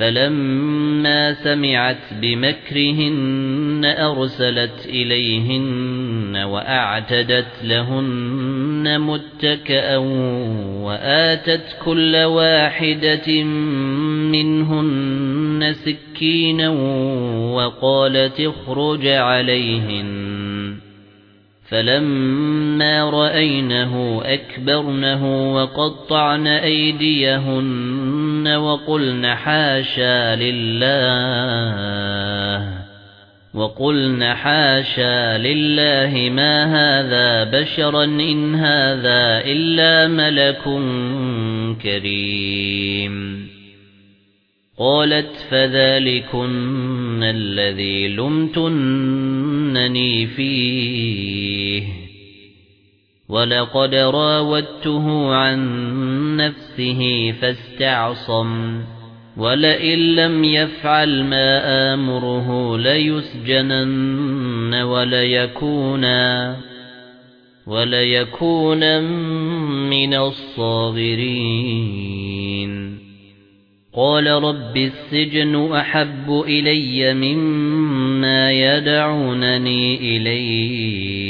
فَلَمَّا سَمِعَتْ بِمَكْرِهِنَّ أَرْسَلَتْ إِلَيْهِنَّ وَأَعْتَدَتْ لَهُنَّ مُتَّكَأً وَآتَتْ كُلَّ وَاحِدَةٍ مِنْهُنَّ سِكِّينًا وَقَالَتِ اخْرُجْ عَلَيْهِنَّ. فَلَمَّا رَأَيْنَهُ أَكْبَرْنَهُ وَقَطَّعْنَ أَيْدِيَهُنَّ وَقُلْنَ حَاشَا لِلَّهِ وَقُلْنَ حَاشَا لِلَّهِ مَا هَذَا بَشَرًا إِنْ هَذَا إِلَّا مَلَكٌ كَرِيمٌ. قَالَتْ فَذَلِكُنَّ الَّذِي لُمْتُنَّنِي فِيهِ. وَلَقَدْ رَاوَدتُّهُ عَن نَّفْسِهِ فَاسْتَعْصَمَ وَلَئِن لَّمْ يَفْعَلْ مَا آمُرُهُ لَيُسْجَنَنَّ وَلَيَكُونًا وَلَيَكُونًا مِّنَ الصَّاغِرِينَ قَالَ رَبِّ السِّجْنُ أَحَبُّ إِلَيَّ مِمَّا يَدْعُونَنِي إِلَيْهِ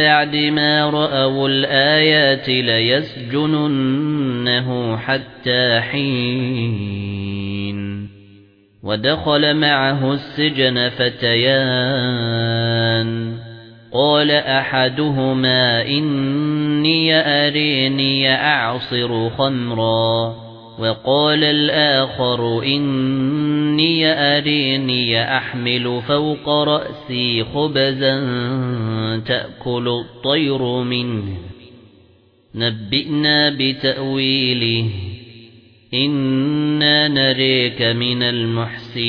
بَعْدِ مَا رَأَوُا الْآيَاتِ لَيَسْجُنُنَّهُ حَتَّىٰ حِينٍ. وَدَخَلَ مَعَهُ السِّجْنَ فَتَيَانِ. قَالَ أَحَدُهُمَا إِنِّي أَرِينِي أَعْصِرُ خَمْرًا. وَقَالَ الْآخَرُ إِنِّي أَرِينِي أَحْمِلُ فَوْقَ رَأْسِي خُبْزًا تَأْكُلُ الطَّيْرُ مِنْهُ. نَبِّئْنَا بِتَأْوِيلِهِ. إِنَّا نَرَيْكَ مِنَ الْمُحْسِنِينَ.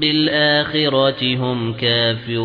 بِالْآخِرَةِ هُمْ كَافِرُونَ.